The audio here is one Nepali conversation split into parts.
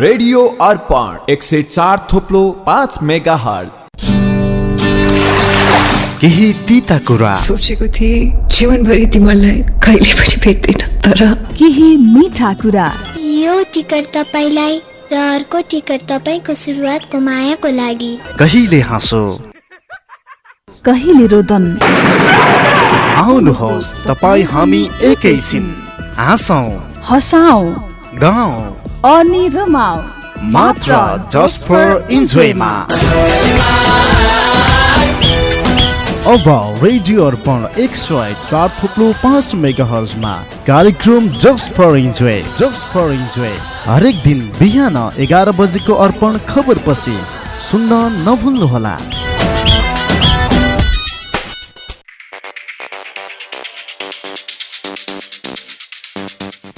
रेडियो अर्पण एक सय चार थोप्लो पाँच मेगा हल केही तिता कुरा। सोचेको थिएँ जीवनभरि तिमीलाई कहिले पनि भेट्दिनँ तर केही मिठा कुरा। यो टिकट तपाईँलाई र अर्को टिकट तपाईँको सुरुवातको मायाको लागि। कहिले हाँसो? कहिले रोदन? आउनुहोस् तपाईँ हामी एकैछिन हाँसौँ। हसाउ। गाउँ। अनि मात्र जस्ट फर इन्जोयमा अब रेडियो अर्पण एक सय चार थुप्लो पाँच मेगा हर्जमा कार्यक्रम just for enjoy just for enjoy हरेक दिन बिहान एघार बजेको अर्पण खबर पछि सुन्न नभुल्नुहोला।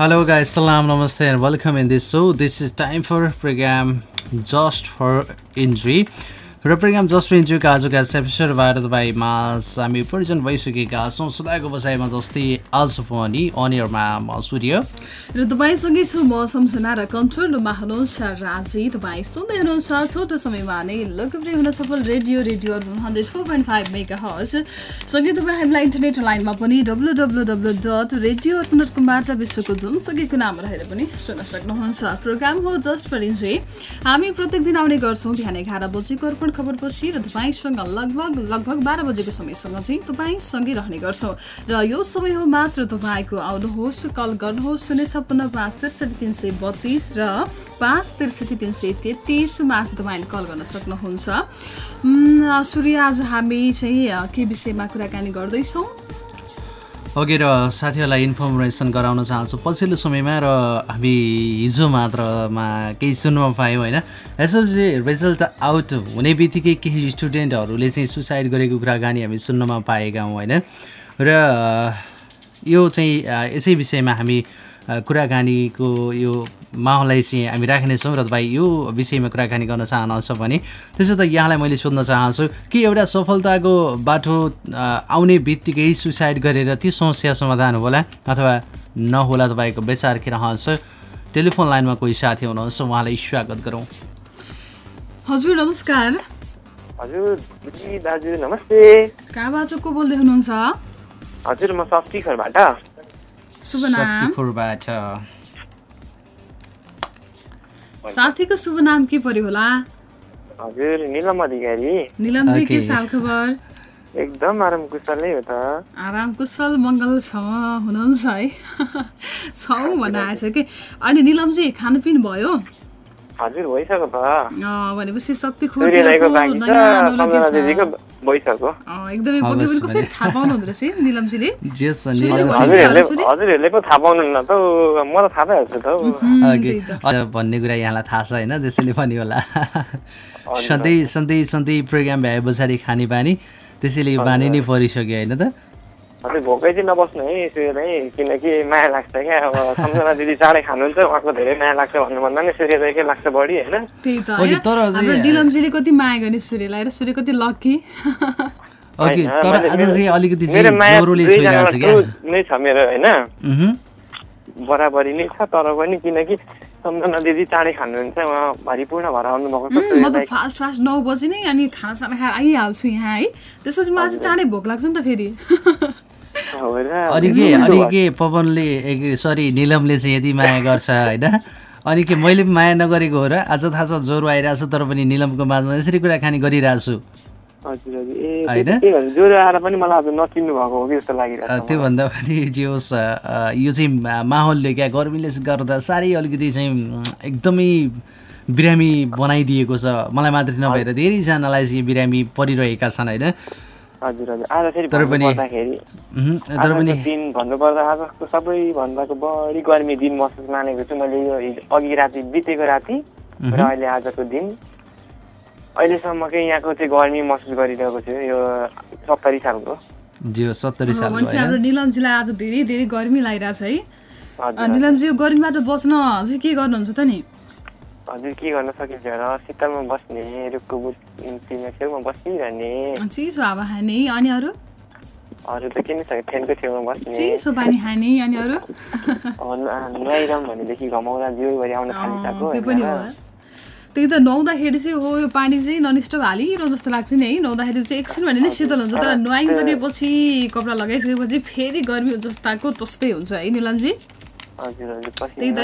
हेलो गाई सलाम नमस्ते and welcome and दिसो this is time for program just for injury र प्रोग्राम जस्ट इन्जुको आजको यस एपिसोडबाट तपाईँमा हामी परिचय भइसकेका छौँ। सदाको बसाइमा जस्तै आज पनि अनियरमा म सूर्य। र तपाईँसँगै छु म सम्झना र कन्ट्रोल रुममा हुनुहुन्छ राजी। तपाईँ सुन्दै हुनुहुन्छ छोटो समयमा नै लोकप्रिय हुन सफल radio radio hundred four point five mega hertz सँगै तपाईँ हामीलाई इन्टरनेट लाइनमा पनि W W W dot radio dot कमबाट विश्वको जुनसुकै कुनामा रहेर पनि सुन्न सक्नुहुन्छ। प्रोग्राम हो जस्ट फर इन्जोय हामी प्रत्येक दिन आउने गर्छौँ बिहान एघार बजीको अर्पण खबरपछि र तपाईँसँग लगभग लगभग बाह्र बजेको समयसँग चाहिँ तपाईँसँगै रहने गर्छौँ। र यो समय हो मात्र तपाईँको आउनुहोस् कल गर्नुहोस् शून्य छप्पन्न पाँच त्रिसठी तिन सय बत्तिस र पाँच त्रिसठी तिन सय तेत्तिसमा चाहिँ तपाईँले कल गर्न सक्नुहुन्छ। सूर्य आज हामी चाहिँ के विषयमा कुराकानी गर्दैछौँ? अघि र साथीहरूलाई इन्फर्मेसन गराउन चाहन्छु। पछिल्लो समयमा र हामी हिजो मात्रमा केही सुन्नमा पायौँ होइन? एसएलजी रिजल्ट आउट हुने बित्तिकै केही स्टुडेन्टहरूले चाहिँ सुसाइड गरेको कुराकानी हामी सुन्नमा पाएका हौँ होइन? र यो चाहिँ यसै विषयमा हामी कुराकानीको यो माहौललाई चाहिँ हामी राख्नेछौँ र तपाईँ यो विषयमा कुराकानी गर्न चाहनुहुन्छ भने त्यसो त यहाँलाई मैले सोध्न चाहन्छु कि एउटा सफलताको बाटो आउने बित्तिकै सुसाइड गरेर त्यो समस्या समाधान होला अथवा नहोला तपाईँको विचार के रहन्छ? टेलिफोन लाइनमा कोही साथी हुनुहुन्छ उहाँलाई स्वागत गरौँ। हजुर नमस्कार। हजुर दाजु नमस्ते। कहाँबाट को बोल्दै हुनुहुन्छ? हजुर म शुभ नाम शक्तिपुरबाट। साथीको शुभ नाम के पर्यो होला? हजुर निलम अधिकारी। निलमजी के. साल खबर? एकदम आराम कुशल नै हो त। आराम कुशल मङ्गल छ हुनुहुन्छ है। छौँ भन्न आएछ कि? अनि निलमजी खानपिन भयो? हजुर भइसक्यो त। भनेपछि शक्ति सूर्य एकदमै पक्कै पनि कसरी थाहा पाउनु हुँदो रहेछ है निलमजीले भन्ने कुरा यहाँलाई थाहा छ होइन त्यसैले पनि होला सधैँ सधैँ सधैँ प्रोग्राम भए पछाडि खानेपानी त्यसैले यो बानी नै परिसक्यो होइन त हजुर भोकै चाहिँ नबस्नु है सूर्य दाई किनकि माया लाग्छ क्या। अब सम्झना दिदी चाँडै खानुहुन्छ उहाँको धेरै माया लाग्छ भन्नुभन्दा नि सूर्य दाईकै लाग्छ बढी होइन? त्यही त हाम्रो डिलमजीले कति माया गर्ने सूर्यलाई र सूर्य कति लक्की तर आज चाहिँ अलिकति मेरो माया नै छ मेरो होइन। बराबरी नै छ तर पनि किनकि सम्झना दिदी चाँडै खानुहुन्छ उहाँ भरिपूर्ण भएर आउनुभएको म त फास्ट फास्ट नौ बजी नै अनि खानासाना खाएर आइहाल्छु यहाँ है। त्यसपछि मलाई चाहिँ चाँडै भोक लाग्छ नि त फेरि। हो अनि के अनि के पवनले सरी निलमले चाहिँ यति माया गर्छ होइन? अनि के मैले पनि माया नगरेको हो र आज थाहा छ ज्वरो आइरहेको छ तर पनि निलमको माझमा यसरी कुराकानी गरिरहेको छु त्योभन्दा पनि जे होस् यो चाहिँ माहौलले क्या गर्मीले गर्दा साह्रै अलिकति चाहिँ एकदमै बिरामी बनाइदिएको छ। मलाई मात्रै नभएर धेरैजनालाई चाहिँ बिरामी परिरहेका छन् होइन? हजुर हजुर। आज फेरि तर पनि- तर आजको पनि दिन भन्नुपर्दा आजको सबैभन्दाको बढी गर्मी दिन महसुस मानेको छु। मैले यो अघि राति बितेको राति र अहिले आजको दिन। अहिलेसम्मकै यहाँको चाहिँ गर्मी महसुस गरिरहेको छु यो सत्तरी सालको। जियो सत्तरी सालको भनेपछि हाम्रो निलमजीलाई आज धेरै धेरै गर्मी लागिरहेछ है। निलमजी यो गर्मीबाट बस्न चाहिँ के गर्नुहुन्छ त नि? हजुर के गर्न सकिन्छ र शीतलमा बस्ने रुखको बुटीमा छेउमा बसिरहने चिसो हावा खाने अनि अरू अरू त के नै छ फ्यानको छेउमा बस्ने चिसो पानी खाने अनि अरू नुहाइरहँ भनेदेखि घमाउँदा जिउभरि आउन थालिसक्यो त्यो पनि हो? त्यही त नुहाउँदाखेरि चाहिँ हो यो पानी चाहिँ ननस्टप हालिरहँ जस्तो लाग्छ नि है नुहाउँदाखेरि चाहिँ एकछिन भने नै शीतल हुन्छ तर नुहाइसकेपछि कपडा लगाइसकेपछि फेरि गर्मी जस्ताको तस्तै हुन्छ है हजुर त्यही त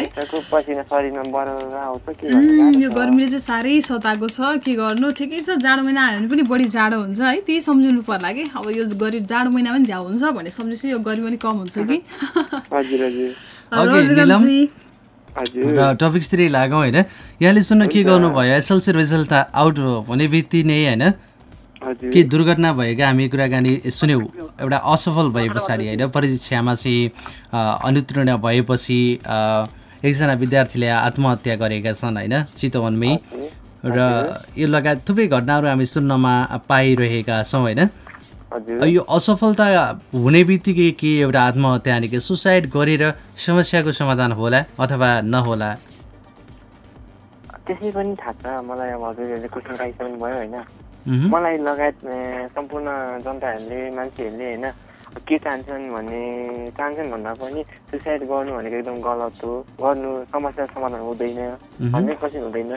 यो गर्मीले चाहिँ साह्रै सताएको छ के गर्नु? ठिकै छ जाडो महिना आयो भने पनि बढी जाडो हुन्छ है त्यही सम्झिनु पर्ला कि। अब यो गरी जाडो महिना पनि झ्याउ हुन्छ भने सम्झेपछि यो गर्मी पनि कम हुन्छ कि। हजुर हजुर। ओके, र टपिक्सतिरै लागौँ होइन। यहाँले सुन्न के गर्नुभयो? एसएलसी रिजल्ट आउट हुने बित्ति नै होइन। के दुर्घटना भएका हामी कुराकानी सुन्यौँ। एउटा असफल भए पछाडि होइन? परीक्षामा चाहिँ अनुत्तीर्ण भएपछि एकजना विद्यार्थीले आत्महत्या गरेका छन् होइन? चितवनमै र यो लगायत थुप्रै घटनाहरू हामी सुन्नमा पाइरहेका छौँ होइन? यो असफलता हुने बित्तिकै के एउटा आत्महत्या अनि के सुसाइड गरेर समस्याको समाधान होला अथवा नहोला? त्यसै पनि थाहा छ। मलाई अब हजुरहरूले क्वेसन राखिसक्नु भयो होइन। मलाई लगायत सम्पूर्ण जनताहरूले मान्छेहरूले होइन के चाहन्छन् भन्ने चाहन्छन् भन्दा पनि सुसाइड गर्नु भनेको एकदम गलत हो। गर्नु समस्या समाधान हुँदैन। हन्ड्रेड पर्सेन्ट हुँदैन।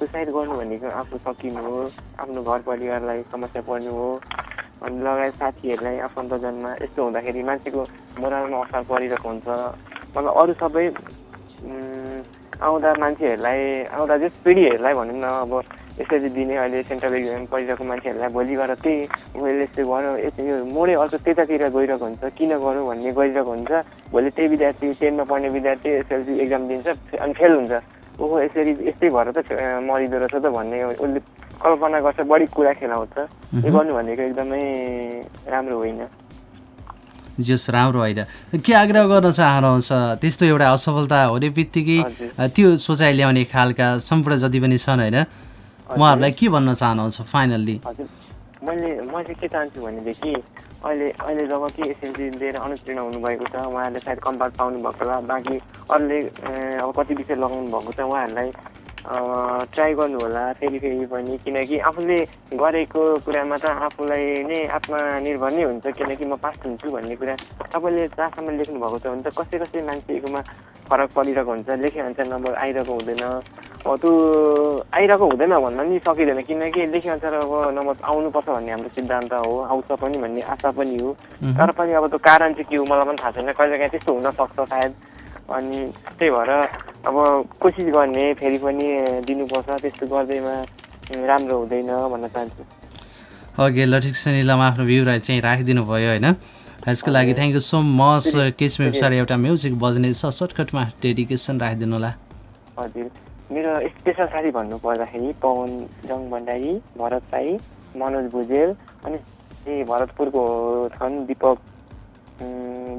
सुसाइड गर्नु भनेको आफू सकिनु हो आफ्नो घर परिवारलाई समस्या पर्नु हो। अनि लगायत साथीहरूलाई आफन्तजनमा यस्तो हुँदाखेरि मान्छेको मोरलमा असर परिरहेको हुन्छ। मतलब अरू सबै आउँदा मान्छेहरूलाई आउँदा जस पिँढीहरूलाई भनौँ न अब यसरी दिने अहिले सेन्ट्रल इक्जाम पढिरहेको मान्छेहरूलाई भोलि गएर त्यही उसले यस्तो यस्तो यो मोडै अर्को त्यतातिर गइरहेको हुन्छ किन गरौँ भन्ने गरिरहेको हुन्छ। भोलि त्यही विद्यार्थी टेनमा पढ्ने विद्यार्थी एसएलसी एक्जाम दिन्छ अनि फेल हुन्छ। ओहो यसरी यस्तै भएर त मरिँदो रहेछ त भन्ने उसले कल्पना गर्छ बढी कुरा खेलाउँछ। यो गर्नु भनेको एकदमै राम्रो होइन। जस राम्रो होइन। के आग्रह गर्न चाहनुहुन्छ? त्यस्तो एउटा असफलता हुने बित्तिकै त्यो सोचाइ ल्याउने खालका सम्पूर्ण जति पनि छन् होइन। उहाँहरूलाई के भन्न चाहनुहुन्छ फाइनल्ली? मैले म चाहिँ के चाहन्छु भनेदेखि अहिले अहिले जब कि एसएलसी दिएर अनुत्तीर्ण हुनुभएको छ उहाँहरूले सायद कम्पार्ट पाउनु भएको होला। बाँकी अरूले अब कति विषय लगाउनु भएको छ उहाँहरूलाई ट्राई गर्नु होला फेरि फेरि पनि किनकि आफूले गरेको कुरामा त आफूलाई नै आत्मनिर्भर नै हुन्छ किनकि म पास हुन्छु भन्ने कुरा तपाईँले जहाँसम्म लेख्नु भएको छ भने त कसै कसै मान्छेकोमा फरक परिरहेको हुन्छ। लेखे अनुसार नम्बर आइरहेको हुँदैन। त्यो आइरहेको हुँदैन भन्न नि सकिँदैन किनकि लेखे अनुसार अब नम्बर आउनुपर्छ भन्ने हाम्रो सिद्धान्त हो आउँछ पनि भन्ने आशा पनि हो। तर पनि अब त्यो कारण चाहिँ के हो मलाई पनि थाहा छैन। कहिलेकाहीँ त्यस्तो हुनसक्छ सायद। अनि त्यही भएर अब कोसिस गर्ने फेरि पनि दिनुपर्छ त्यस्तो गर्दैमा राम्रो हुँदैन भन्न चाहन्छु। ओके ल ठिक छ निलम आफ्नो भ्यू चाहिँ राखिदिनु भयो होइन? यसको लागि थ्याङ्क यू सो मच केसमा पछाडि एउटा म्युजिक बज्नेछ सर्टकटमा डेडिकेसन राखिदिनु होला। हजुर। मेरो स्पेसल साथी भन्नु पर्दाखेरि पवन जङ भण्डारी भरत राई मनोज भुजेल अनि भरतपुरको छन् दिपक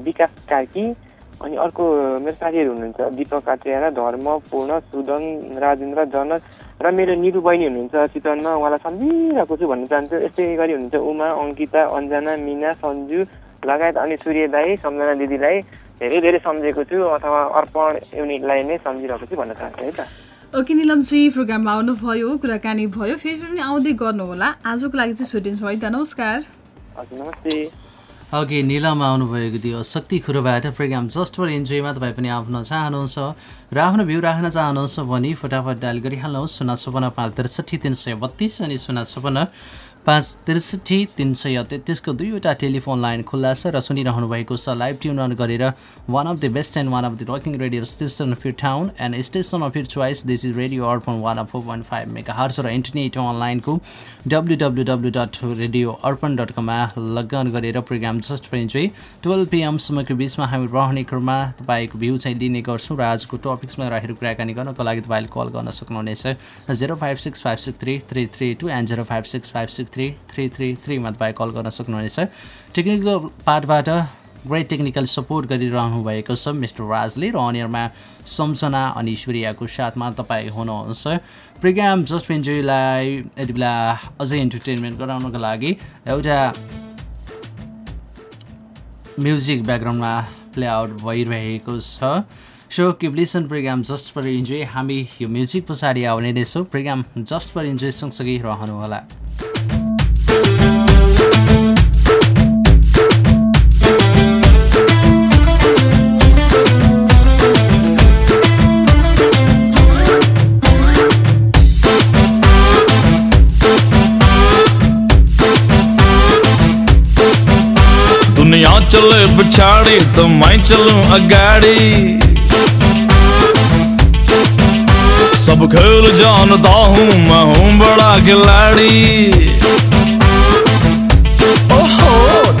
विकास कार्की अनि अर्को मेरो साथीहरू हुनुहुन्छ दिपक कात्रिया धर्म पूर्ण सुदन राजेन्द्र जनक र मेरो निरु बहिनी हुनुहुन्छ चितवनमा। उहाँलाई सम्झिरहेको छु भन्न चाहन्छु। यस्तै गरी हुनुहुन्छ उमा अङ्किता अञ्जना मिना सन्जु लगायत अनि सूर्य दाई सम्झना दिदीलाई धेरै धेरै सम्झेको छु अथवा अर्पण युनिटलाई नै सम्झिरहेको छु भन्न चाहन्छु है त। ओके निलमजी प्रोग्राममा आउनुभयो कुराकानी भयो फेरि पनि आउँदै गर्नुहोला। आजको लागि चाहिँ छुट्टिन्छौँ है त। नमस्कार। हजुर नमस्ते। अघि निलामा आउनुभएको थियो। शक्ति खुरोबाट प्रोग्राम जस्ट फर इन्जोयमा तपाईँ पनि आफ्नो चाहनुहुन्छ। र आफ्नो भ्यू राख्न चाहनुहुन्छ भने फटाफट डायल गरिहाल्नुहोस्। सुना छपन्न पाँच त्रिसठी तिन सय बत्तिस अनि सुना छपन्न पाँच त्रिसठी तिन सय तेत्तिसको दुईवटा टेलिफोन लाइन खुल्ला छ र सुनिरहनु भएको छ। लाइभ ट्युन अन गरेर one of the best and one of the rocking radio station of your town and station of your choice this is radio Arpan one of four point five mega hertz र इन्टरनेट अनलाइनको W W W dot radio Arpan dot कममा लगन गरेर प्रोग्राम जस्ट चाहिँ टुवेल्भ पिएमसम्मको बिचमा हामी रहने क्रममा तपाईँको भ्यू चाहिँ लिने गर्छौँ र आजको टपिक्समा रहेर कुराकानी गर्नको लागि तपाईँले कल गर्न सक्नुहुनेछ। Zero five six five six three three three two and zero five six five six three three three थ्रीमा तपाईँ कल गर्न सक्नुहुनेछ टेक्निकल पार्टबाट ग्रेट टेक्निकल सपोर्ट गरिरहनु भएको छ मिस्टर राजले र अनियरमा सम्झना अनि सूर्यको साथमा तपाईँ हुनुहुन्छ प्रोग्राम जस्ट इन्जोयलाई यति बेला अझै इन्टरटेनमेन्ट गराउनको लागि एउटा म्युजिक ब्याकग्राउन्डमा प्ले आउट भइरहेको छ so keep listening programme just for enjoy हामी यो म्युजिक पछाडि आउने नै छौँ प्रोग्राम जस्ट फर इन्जोय सँगसँगै रहनुहोला पछाड़ी तो मैं चलूँ अगाड़ी। सब खेल जानता हूँ, मैं हूँ बड़ा खिलाड़ी।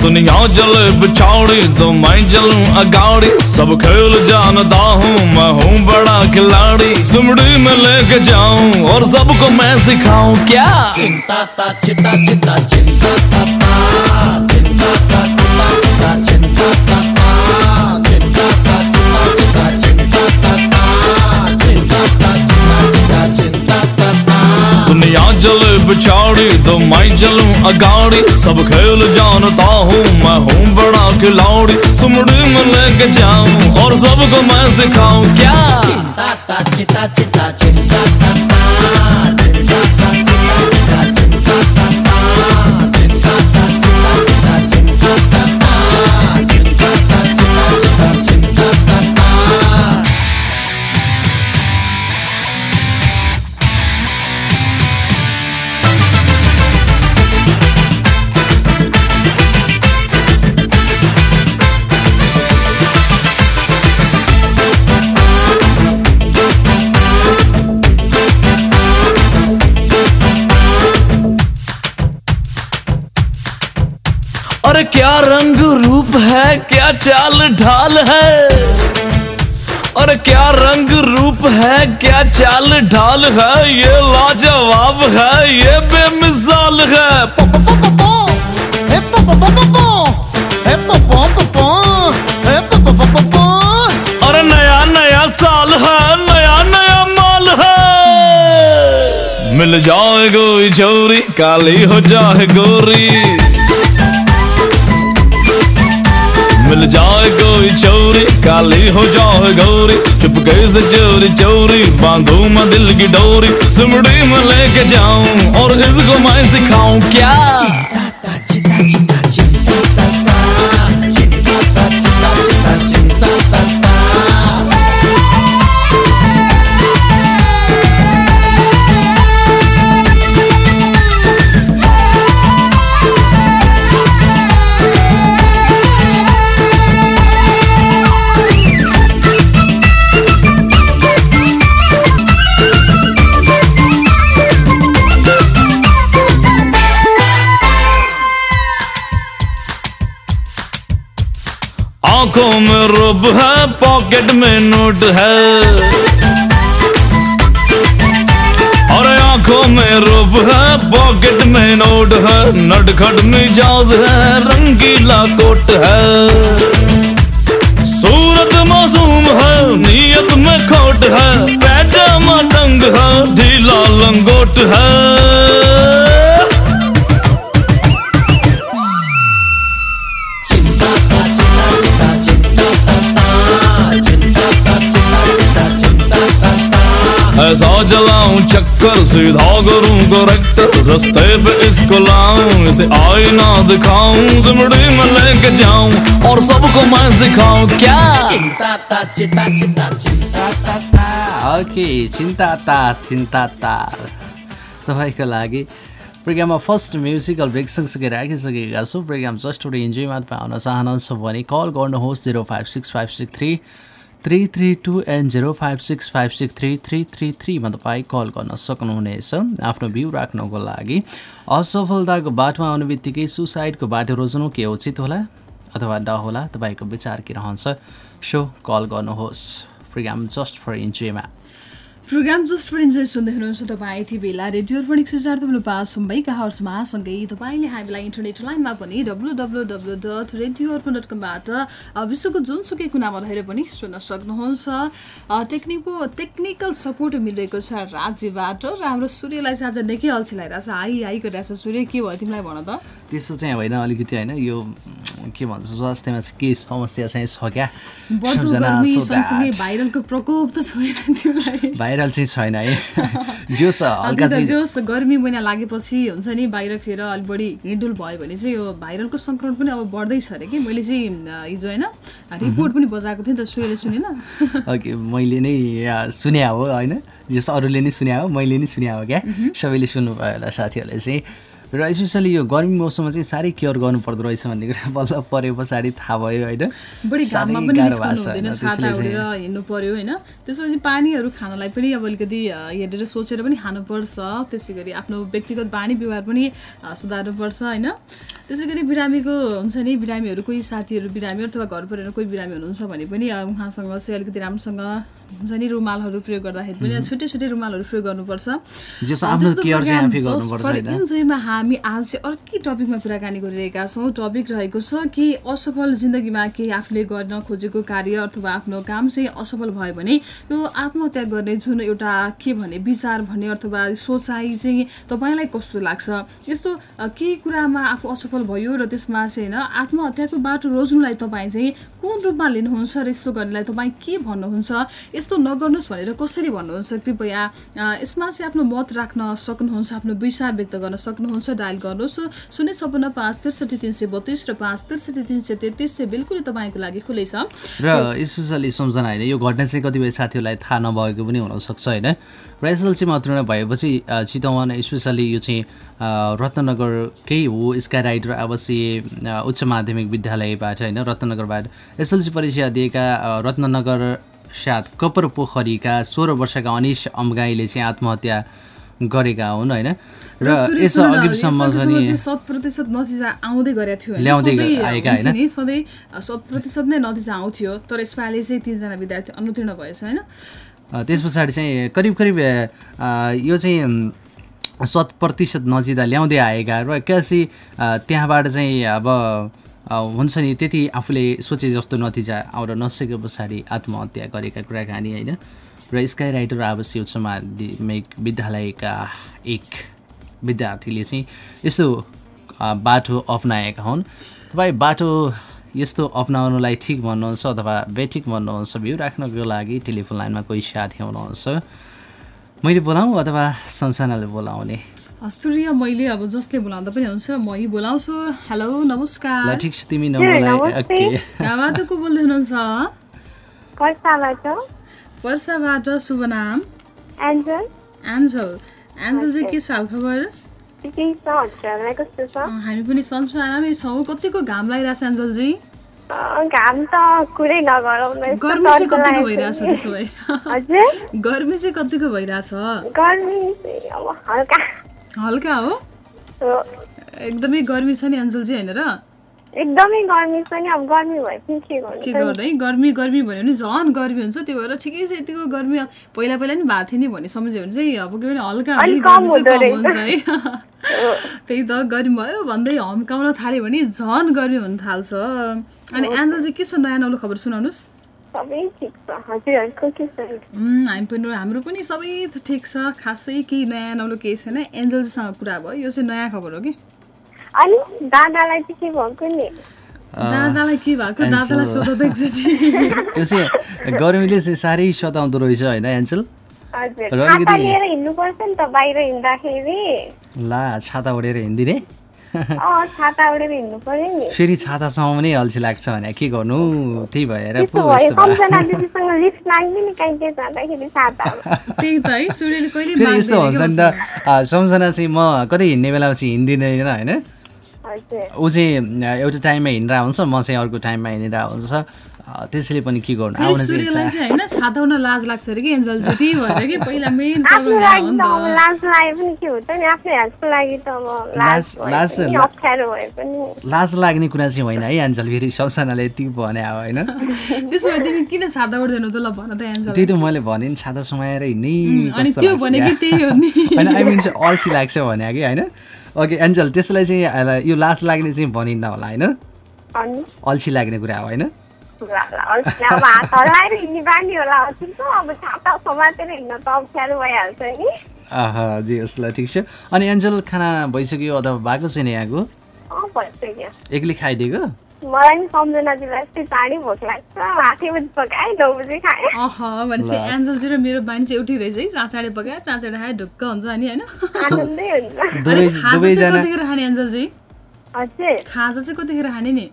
दुनिया चले बिछाड़ी तो मैं चलूँ अगाड़ी। सब खेल जानता हूँ, मैं हूँ बड़ा खिलाड़ी। सुमड़ी में लेके जाऊँ और सबको मैं सिखाऊं, क्या? दुनिया बिछाड़ी तो मैं चलूँ अगाड़ी। सब खेल जानता हूँ, मैं हूँ बड़ा खिलाड़ी। सुमड़ी में लेके जाऊँ और सबको मैं सिखाऊं। क्या? अरे है क्या चाल ढाल है अरे क्या रंग रूप है क्या चाल ढाल है ये लाजवाब है ये बेमिसाल है पो, पो, पो, पो, पो। हे, पो, पो, पो, पो, पो। हे, पो, पो, पो, पो। हे, पो, पो, पो, पो, पो। अरे नया नया साल है नया नया माल है मिल जाए कोई छोरी काली हो जाए गोरी मिल जाए कोई चोरी, काली हो जाए गौरी। चुप गए से चोरी चोरी, बांधू मैं दिल की डोरी। सिमड़ी में लेके जाऊँ और इसको मैं सिखाऊं क्या? आँखों में रुब है पॉकेट में नोट है। और आँखों में रुब है पॉकेट में नोट है। नटखट मिजाज है, रंगीला कोट है। सूरत मासूम है, नीयत में खोट है। पैजामा तंग है, ढीला लंगोट है। ऐसा जलाऊं चक्कर सीधा करूँ करेक्टर रस्ते पे इसको लाऊं इसे आईना दिखाऊँ जिमड़ी में लेके जाऊँ और सबको मैं सिखाऊं क्या? चिंता ता चिंता चिंता चिंता ता ओके चिन्ता तार चिन्ता तार तपाईँको लागि प्रोग्राममा फ़र्स्ट म्युजिकल ब्रेक सँगसँगै राखिसकेका छौँ प्रोग्राम जस्ट एउटा इन्जोय मात्र पाउन चाहनुहुन्छ भने कल गर्नुहोस् zero five six five six three three three two and zero five six five six three three three थ्रीमा तपाईँ कल गर्न सक्नुहुनेछ। आफ्नो भ्यू राख्नको लागि। असफलताको बाटोमा आउने बित्तिकै सुसाइडको बाटो रोज्नु के उचित होला अथवा ड होला? तपाईँको विचार के रहन्छ? सो कल गर्नुहोस्। प्रोग्राम जस्ट फर इन्जोयमा प्रोग्राम जस्ट फर इन्जोय सुन्दै हुनुहुन्छ तपाईँ यति बेला रेडियो अर्पण एक सय चार तब्लु पाँच मुम्बईका हर्समा सँगै तपाईँले हामीलाई इन्टरनेट लाइनमा पनि W W W dot radio Arpan dot कमबाट विश्वको जुनसुकै कुनामा रहेर पनि सुन्न सक्नुहुन्छ। टेक्निको टेक्निकल सपोर्ट मिलिरहेको छ राज्यबाट। र हाम्रो सूर्यलाई चाहिँ आज निकै अल्छी लगाइरहेको छ आइ आइ गरिरहेको छ सूर्य के भयो तिमीलाई भन त? त्यस्तो चाहिँ होइन अलिकति होइन यो के भन्छ स्वास्थ्यमा चाहिँ केही समस्या चाहिँ छ क्या? भाइरलको प्रकोप त छैन तिमीलाई। भाइरल चाहिँ छैन है। जो छ हल्का जस गर्मी महिना लागेपछि हुन्छ नि बाहिर फेर अलिक बढी हिँडुल भयो भने चाहिँ यो भाइरलको सङ्क्रमण पनि अब बढ्दैछ अरे कि? मैले चाहिँ हिजो होइन रिपोर्ट पनि बजाएको थिएँ नि त सूर्यले सुनेन। ओके मैले नै या, सुन्या हो होइन? जस अरूले नै सुन्या हो मैले नै सुन्या हो क्या। सबैले सुन्नुभयो होला साथीहरूले चाहिँ। र स्पेसली यो गर्मी मौसममा चाहिँ साह्रै केयर गर्नु पर्दो रहेछ भन्ने कुरा बल्ल परे पछाडि थाहा भयो होइन? हिँड्नु पर्यो होइन? त्यसपछि पानीहरू खानलाई पनि अब अलिकति हेरेर सोचेर पनि खानुपर्छ। त्यसै गरी आफ्नो व्यक्तिगत बानी व्यवहार पनि सुधार्नुपर्छ होइन? त्यसै गरी बिरामीको हुन्छ नि बिरामीहरू कोही साथीहरू बिरामी अथवा घर परिवारमा कोही बिरामी हुनुहुन्छ भने पनि उहाँसँग चाहिँ अलिकति राम्रोसँग हुन्छ नि रुमालहरू प्रयोग गर्दाखेरि पनि छुट्टै छुट्टै रुमालहरू प्रयोग गर्नुपर्छ। इन्जोयमा हामी आज चाहिँ अर्कै टपिकमा कुराकानी गरिरहेका छौँ। टपिक रहेको छ कि असफल जिन्दगीमा केही आफूले गर्न खोजेको कार्य अथवा आफ्नो काम चाहिँ असफल भयो भने यो आत्महत्या गर्ने जुन एउटा के भने विचार भने अथवा सोचाइ चाहिँ तपाईँलाई कस्तो लाग्छ? यस्तो केही कुरामा आफू असफल भयो र त्यसमा चाहिँ होइन आत्महत्याको बाटो रोज्नुलाई तपाईँ चाहिँ कुन रूपमा लिनुहुन्छ र यस्तो गर्नेलाई तपाईँ के भन्नुहुन्छ? यस्तो नगर्नुहोस् भनेर कसरी भन्नुहुन्छ? कृपया यसमा चाहिँ आफ्नो मत राख्न सक्नुहुन्छ आफ्नो विचार व्यक्त गर्न सक्नुहुन्छ डायल गर्नुहोस्। शून्य छपन्न पाँच त्रिसठी तिन सय बत्तिस र पाँच त्रिसठी तिन सय तेत्तिस चाहिँ बिल्कुलै तपाईँको लागि खुलै छ। र स्पेसली सम्झना होइन यो घटना चाहिँ कतिपय साथीहरूलाई थाहा नभएको पनि हुनसक्छ होइन। र एसएलसीमा उत्तीर्ण भएपछि चितवन स्पेसली यो चाहिँ रत्नगरकै हो स्काई राइडर आवासीय उच्च माध्यमिक विद्यालयबाट होइन रत्नगरबाट एसएलसी परीक्षा दिएका अ, रत्नगर साथ कपर पोखरीका सोह्र वर्षका अनिश अम्गाईले चाहिँ आत्महत्या गरेका हुन् होइन र यस अघिसम्म पनि शत प्रतिशत नतिजा आउँदै गरेको थियो? ल्याउँदै सधैँ आएका होइन? सधैँ शत प्रतिशत नै नतिजा आउँथ्यो तर यसपालि चाहिँ तिनजना विद्यार्थी अनुतीर्ण भएछ होइन त्यस पछाडि चाहिँ करिब करिब यो चाहिँ शत प्रतिशत नजिदा ल्याउँदै आएका र एक्कासी त्यहाँबाट चाहिँ अब हुन्छ नि त्यति आफूले सोचे जस्तो नतिजा आउन नसके पछाडि आत्महत्या गरेका कुराकानी होइन। र स्काई राइटर आवासीय उच्च माध्यमिक विद्यालयका एक विद्यार्थीले चाहिँ यस्तो बाटो अप्नाएका हुन्। तपाईँ बाटो यस्तो अप्नाउनुलाई ठिक भन्नुहुन्छ अथवा बेठिक भन्नुहुन्छ भ्यू राख्नको लागि टेलिफोन लाइनमा कोही साथी हुनुहुन्छ। मैले बोलाउँ अथवा संसानाले बोलाउने? सूर्य मैले अब जसले बोलाउँदा पनि हुन्छ म यही बोलाउँछु। हेलो ल नमस्कार ठिक छ तिमी कहाँबाट को बोल्दै हुनुहुन्छ पर्साबाट वर्षाबाट शुभ नाम? एन्जल। एन्जल। एन्जल चाहिँ के साल खबर? हामी पनि सन्चो आरामै छौँ। कतिको घाम लागिरहेछ एन्जलजी? घाम त कुरै नगरौँ गर्मी चाहिँ कतिको भइरहेछ। त्यसो भए? हजुर। गर्मी चाहिँ कतिको भइरहेछ? गर्मी हल्का। हल्का हो। एकदमै गर्मी छ नि एन्जलजी होइन र? एकदमै गर्मी छ नि अब गर्मी पनि के गर्नु? है गर्मी गर्मी भन्यो भने झन् गर्मी हुन्छ त्यो भएर ठिकै छ यतिको गर्मी पहिला पहिला नि भएको थियो नि भन्ने सम्झ्यो भने चाहिँ अब के भने हल्का हुन्छ है। त्यही त गर्मी भयो भन्दै हम्काउन थाल्यो भने झन् गर्मी हुन थाल्छ। अनि एन्जल चाहिँ के छ नयाँ नौलो खबर सुनाउनुहोस्। सबै ठिक छ। हजुरहरूको के छ? उम्, हामी पनि हाम्रो पनि सबै त ठिक छ। खासै केही नयाँ नौलो केही छैन। एन्जलसँग कुरा भयो। यो चाहिँ नयाँ खबर हो कि? अनि दादालाई चाहिँ के भएको नि? दादालाई के भएको? दादालाई सोध त एकचोटि यो चाहिँ गर्मीले चाहिँ साह्रै सताउँदो रहेछ होइन एन्सल र अलिकति- छाता लिएर हिँड्नुपर्छ नि त बाहिर हिँड्दाखेरि। ला छाता ओढेर हिँडिदिने। छाता फेरि छातासम्म पनि अल्छी लाग्छ भने के गर्नु? त्यही भएर पो त्यस्तो भयो। यस्तो हुन्छ नि त। सम्झना चाहिँ म कतै हिँड्ने बेलामा चाहिँ हिँड्दिँदैन होइन? ऊ चाहिँ एउटा टाइममा हिँडेर हुन्छ म चाहिँ अर्को टाइममा हिँडेर हुन्छ। त्यसले पनि के गर्नु? फेरि आउन सूर्यलाई चाहिँ होइन छाताउन लाज लाग्छ अरे कि एन्जल त्यही भएर कि पहिला मेन प्रब्लम हो नि त। लाज लागे पनि के हुन्छ नि? आफ्नो हेल्थको लागि त अब लाज- लाज अप्ठ्यारो भए पनि। लाग्ने कुरा चाहिँ होइन है एन्जल फेरि सम्झनाले यति भने अब होइन। त्यसो भए तिमी किन छाता उड्दैनौ त? ल भन त एन्जल। त्यही त मैले भने नि छाता समाएर हिँड्ने अनि त्यो लाग्छ भनेको। त्यही हो नि। होइन आई मिन चाहिँ अल्छी लाग्छ भने कि होइन? ओके एन्जल त्यसलाई चाहिँ यो लाज लाग्ने चाहिँ भनिन्न होला होइन? अनि? अल्छी लाग्ने कुरा हो होइन? ल ल अब हात हल्लाएर हिँड्ने बानी होला छ अब छाता समातेर हिँड्न त अप्ठ्यारो भइहाल्छ नि आहा जी होस् ल ठिक छ अनि एन्जल खाना भइसक्यो अथवा भएको छैन यहाँको अँ भइसक्यो एक्लै खाइदिएको नि नौ भनेपछि एन्जल चाहिँ र मेरो बानी चाहिँ एउटै रहेछ है चाँचाडे पकायो चाँचाडे खायो ढुक्क हुन्छ अनि होइन खाजा चाहिँ कतिखेर खाने नि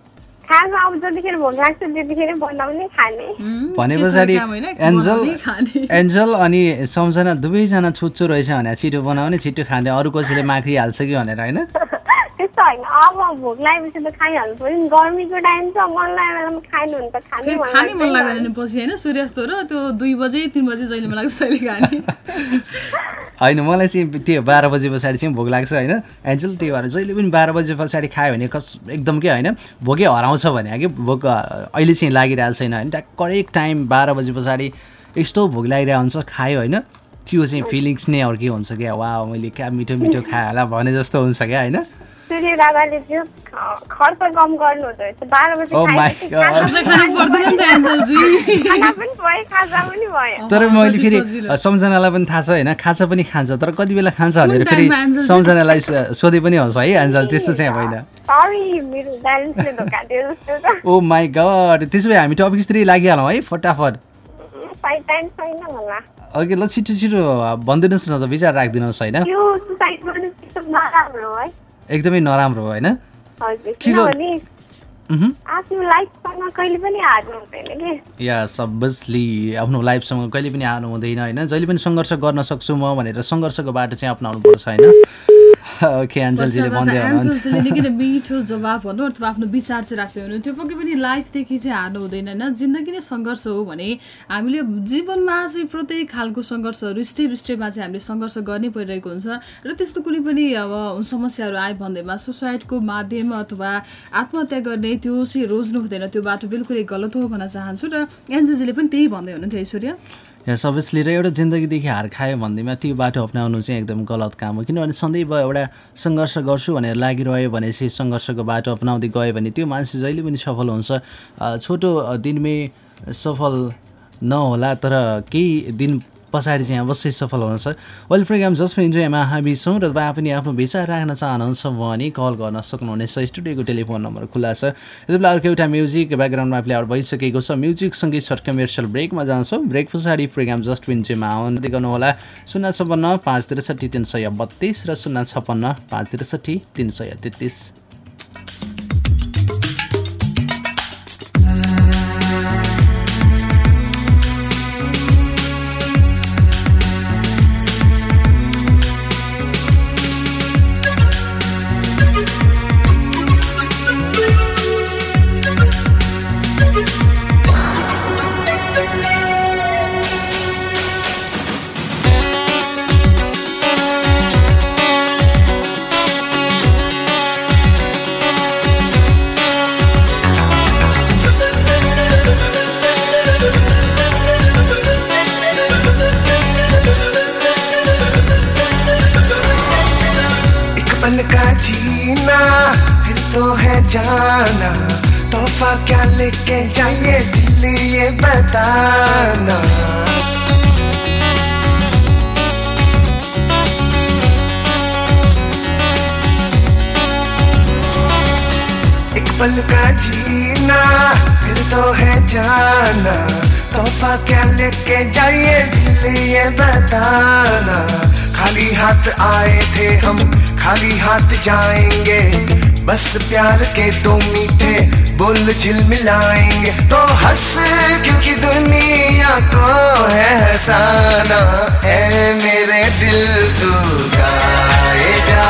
खाने। भने पछाडि एन्जल खाने। एन्जल अनि सम्झना दुवैजना छुच्चो रहेछ भने छिटो बनाउने छिटो खाँदै अरू कसैले माखिहाल्छ कि भनेर होइन? त्यस्तो होइन अब भोक लागेपछि त खाइहाल्नु गर्मीको टाइम छ मन खानु भने त खानै मन खानै मन लाग्दैन। लाग्दैन नि पछि होइन सूर्यास्त र त्यो दुई बजे तिन बजे जहिले मन लाग्छ खाने होइन मलाई चाहिँ त्यो बाह्र बजे पछाडि चाहिँ भोक लाग्छ होइन एन्जल त्यही भएर जहिले पनि बाह्र बजे पछाडि खायो भने कस एकदम के होइन भोकै हराउँछ भने कि भोक अहिले चाहिँ लागिरहेको छैन होइन करेक्ट टाइम बाह्र बजे पछाडि यस्तो भोक लागिरहेको हुन्छ खायो होइन त्यो चाहिँ फिलिङ्स नै अर्कै हुन्छ क्या वा मैले क्या मिठो मिठो खाएँ होला भने जस्तो हुन्छ क्या होइन सूर्य त्यो खर्च कम रहेछ। बाह्र बजी तर मैले फेरि। सम्झनालाई पनि थाहा छ होइन? खान्छ पनि खान्छ तर कति बेला खान्छ भनेर फेरि सम्झनालाई सोधे पनि हुन्छ है एन्जल? त्यस्तो चाहिँ होइन। सरी मेरो ब्यालेन्सले धोका दियो जस्तो त। ओ माई गड त्यसो भए हामी टपिक्सतिर लागिहालौँ है फटाफट। अघि ल छिटो छिटो भनिदिनुहोस् न त विचार राखिदिनुहोस् होइन? एकदमै नराम्रो होइन? या सबसली आफ्नो लाइफसँग कहिले पनि हार्नु हुँदैन होइन? जहिले पनि सङ्घर्ष गर्न सक्छु म भनेर सङ्घर्षको बाटो चाहिँ अप्नाउनु पर्छ होइन? ओके एन्जलजीले भन्दै हुनुहुन्छ एन्जल चाहिँ निकै नै मिठो जवाब भन्नु अथवा आफ्नो विचार चाहिँ राख्दै हुनु त्यो पक्कै पनि लाइफदेखि चाहिँ हार्नु हुँदैन होइन? जिन्दगी नै सङ्घर्ष हो भने हामीले जीवनमा चाहिँ प्रत्येक खालको सङ्घर्षहरू स्टेप स्टेपमा चाहिँ हामीले सङ्घर्ष गर्नै परिरहेको हुन्छ। र त्यस्तो कुनै पनि अब समस्याहरू आयो भन्दैमा सुसाइडको माध्यम अथवा आत्महत्या गर्ने त्यो चाहिँ रोज्नु हुँदैन त्यो बाटो बिल्कुलै गलत हो भन्न चाहन्छु। र एन्जलजीले पनि त्यही भन्दै हुनुहुन्थ्यो ऐश्वर्या। या सबैले र एउटा जिन्दगीदेखि हार खायो भन्दैमा त्यो बाटो अप्नाउनु चाहिँ एकदम गलत काम हो। किनभने सधैँ एउटा सङ्घर्ष गर्छु भनेर लागिरह्यो चाहिँ सङ्घर्षको बाटो अप्नाउँदै गयो भने त्यो मान्छे जहिले पनि सफल हुन्छ। छोटो दिनमै सफल नहोला तर केही दिन पछाडि चाहिँ अवश्य सफल हुन्छ वेल प्रोग्राम जस्ट इन्जोयमा हामी छौँ र तपाईँ पनि आफ्नो विचार राख्न चाहनुहुन्छ भने कल गर्न सक्नुहुनेछ। स्टुडियोको टेलिफोन नम्बर खुला छ। यति बेला अर्को एउटा म्युजिक ब्याकग्राउन्डमा प्लेआउट भइसकेको छ। म्युजिक सँगै सर्ट कमर्सियल ब्रेकमा जान्छौँ। ब्रेक पछाडि प्रोग्राम जस्ट इन्जोयमा आउनु गर्नुहोला शून्य छप्पन्न पाँच त्रिसठी तिन सय बत्तिस र शून्य छप्पन्न पाँच त्रिसठी तिन सय तेत्तिस। तोहफा क्या लेके जाइए दिल ये बताना खाली हाथ आए थे हम, खाली हाथ जाएँगे। बस प्यार के दो मीठे बोल झिल मिलाएँगे। तो हंस, क्योंकि दुनिया को है हसाना। है मेरे दिल तू गाए जा।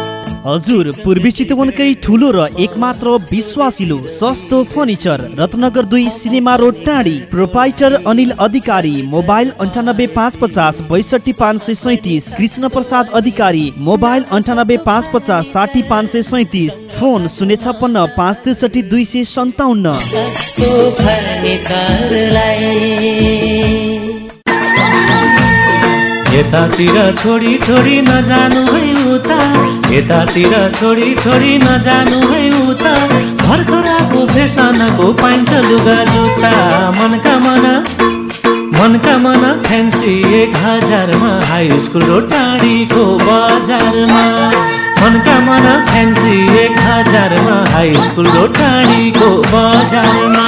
हजुर पूर्वी चितवनकै ठुलो र एकमात्र विश्वासिलो सस्तो फर्निचर रत्नगर दुई सिनेमा रोड टाढी प्रोपाइटर अनिल अधिकारी मोबाइल अन्ठानब्बे पाँच पचास बैसठी पाँच सय सैतिस कृष्ण प्रसाद अधिकारी मोबाइल अन्ठानब्बे पाँच पचास साठी पाँच सय सैतिस फोन शून्य छप्पन्न पाँच त्रिसठी दुई सय सन्ताउन्न। यतातिर छोडी छोडी नजानु है उता यतातिर छोडी छोडी नजानु है उता। भर्खराको फेसनको पाइन्छ लुगा जुत्ता। मनका मना मनका मना फ्यान्सी एक हजारमा। हाई स्कुल र टाढीको बजारमा। मनका मना फ्यान्सी एक हजारमा। हाई स्कुल र टाढीको बजारमा।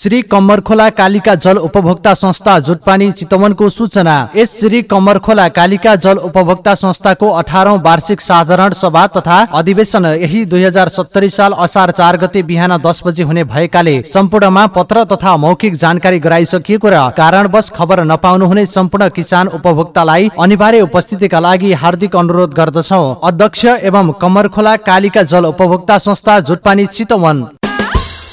श्री कम्मरखोला कालिका जल उपभोक्ता संस्था जुटपानी चितवनको सूचना। यस श्री कम्मरखोला कालिका जल उपभोक्ता संस्थाको अठारौं वार्षिक साधारण सभा तथा अधिवेशन यही दुई हजार सत्तरी साल असार चार गते बिहान दस बजे हुने भएकाले सम्पूर्णमा पत्र तथा मौखिक जानकारी गराइसकिएको र कारणवश खबर नपाउनुहुने सम्पूर्ण किसान उपभोक्तालाई अनिवार्य उपस्थितिका लागि हार्दिक अनुरोध गर्दछौ। अध्यक्ष एवं कम्मरखोला कालिका जल उपभोक्ता संस्था जुटपानी चितवन।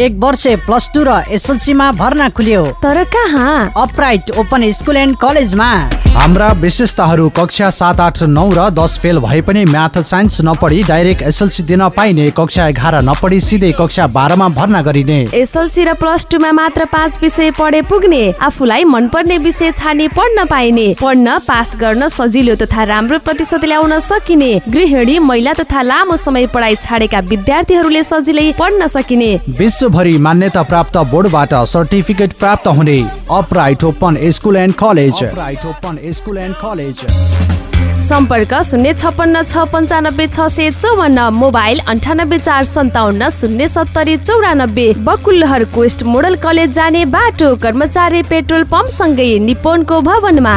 एक वर्ष प्लस टू र एसएलसीमा भर्ना खुल्यो। तर कहाँ? अपराइट ओपन स्कुल एन्ड कलेजमा हाम्रा विशेषताहरू कक्षा सात आठ नौ र दस फेल भए पनि म्याथ साइन्स नपढी डाइरेक्ट एसएलसी दिन पाइने कक्षा एघार नपढी सिधै कक्षा बाह्रमा भर्ना गरिने। एसएलसी र प्लस टूमा मात्र पाँच विषय पढे पुग्ने आफूलाई मनपर्ने विषय छानी पढ्न पाइने। पढ्न पास गर्न सजिलो तथा राम्रो प्रतिशत ल्याउन सकिने। गृहिणी महिला तथा लामो समय पढाइ छाडेका विद्यार्थीहरूले सजिलै पढ्न सकिने। विश्वभरि मान्यता प्राप्त बोर्डबाट सर्टिफिकेट प्राप्त हुने upright open school and college. Upright open school and college. सम्पर्क शून्य छपन्न छ पन्चानब्बे छ सय चौवन्न मोबाइल अन्ठानब्बे चार सन्ताउन्न शून्य सत्तरी चौरानब्बे बकुल्लहर कोस्ट मोडल कलेज जाने बाटो कर्मचारी पेट्रोल पम्प सँगै निपोनको भवनमा।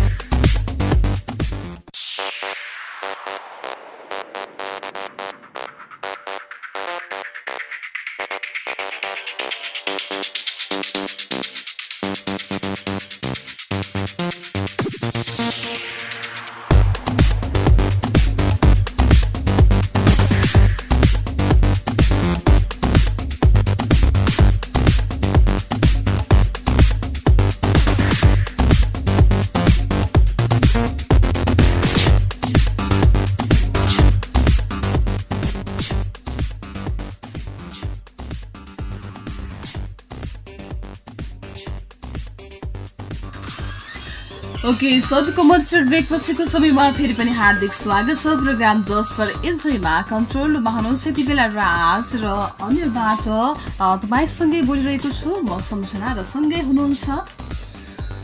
Okay short commercial break पछिको समयमा फेरि पनि हार्दिक स्वागत छ। प्रोग्राम जस्ट फर इन्जोयमा कन्ट्रोलमा हुनुहुन्छ यति बेला राज र अनिलबाट। तपाईँसँगै बोलिरहेको छु। म सम्झना र सँगै हुनुहुन्छ।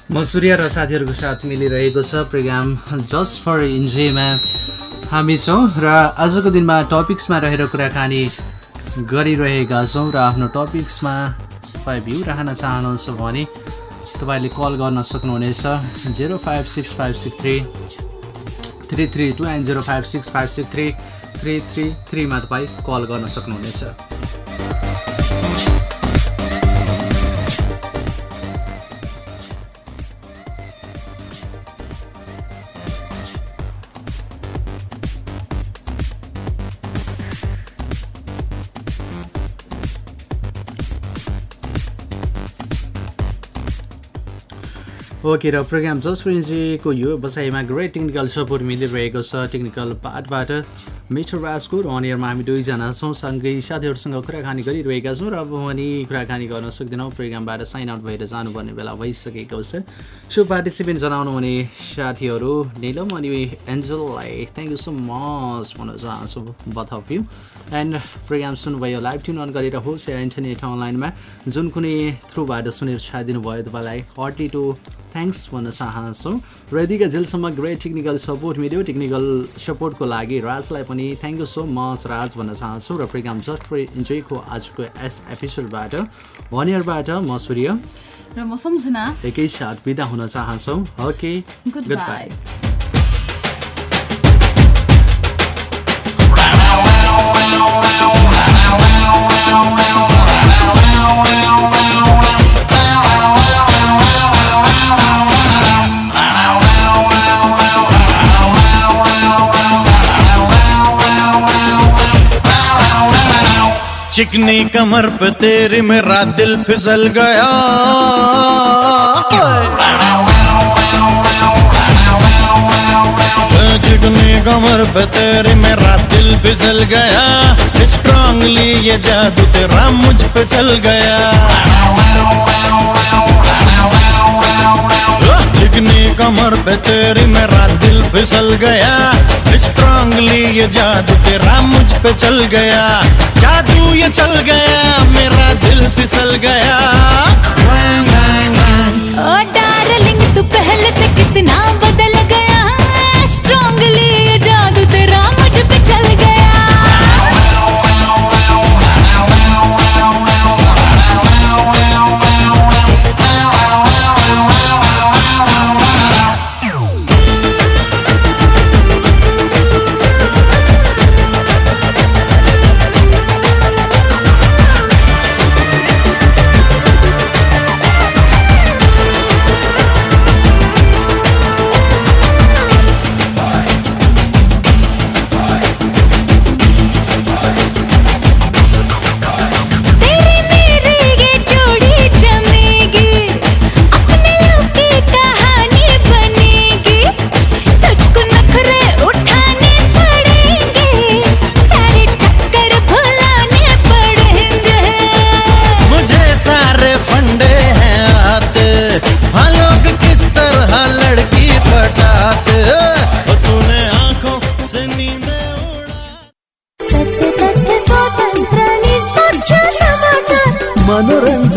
म सूर्य र साथीहरूको साथ मिलिरहेको छ प्रोग्राम जस्ट फर इन्जोयमा। हामी छौँ र आजको दिनमा टपिक्समा रहेर कुराकानी गरिरहेका छौँ र आफ्नो टपिक्समा तपाईँ भ्यू राख्न चाहनुहुन्छ भने तपाईँले कल गर्न सक्नुहुनेछ zero five six five six three three three two nine zero five six five six three three three थ्रीमा तपाईँ कल गर्न सक्नुहुनेछ। ओके र प्रोग्राम जस्ट फ्रेन्जीको यो बसाइमा ग्रेट टेक्निकल सपोर्ट मिलिरहेको छ टेक्निकल पार्टबाट। मिस्टर राजको र अनियरमा हामी दुईजना छौँ सँगै साथीहरूसँग कुराकानी गरिरहेका छौँ र अब भने कुराकानी गर्न सक्दैनौँ। प्रोग्रामबाट साइन आउट भएर जानुपर्ने बेला भइसकेको छ। सो पार्टिसिपेन्ट जनाउनु हुने साथीहरू निलम अनि एन्जललाई थ्याङ्क यू सो मच भन्न चाहन्छु both of you and programme सुन्नुभयो लाइभ ट्युन अन गरेर होस् या इन्टरनेट अनलाइनमा जुन कुनै थ्रुबाट सुनेर छाइदिनु भयो तपाईँलाई हर्टी टु थ्याङ्क्स भन्न चाहन्छौँ। र यतिका जेलसम्म ग्रेट टेक्निकल सपोर्ट मिल्यो। टेक्निकल सपोर्टको लागि राजलाई पनि thank you so much Raj भन्न चाहन्छु र प्रोग्राम जस्ट फर इन्जोयको आजको एस एपिसोडबाट वान इयरबाट म सूर्य। र म सम्झना। एकैसाथ बिदा हुन चाहन्छौँ। ओके गुड बाई चिकनी कमर पे तेरी मेरा दिल फिसल गया। चिकनी कमर पे तेरी मेरा दिल फिसल गया। स्ट्रांगली ये जादू तेरा मुझ पे चल गया। चिकनी कमर पे तेरी मेरा दिल फिसल गया। जादू तेरा मुझ पे चल गया। जादू ये चल गया, मेरा दिल फिसल गया। ओ डार्लिंग, तू पहले से कितना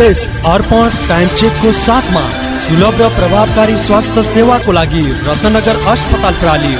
यस अर्पण टाइम चेकको साथमा सुलभ र प्रभावकारी स्वास्थ्य सेवाको लागि रत्नगर अस्पताल प्राली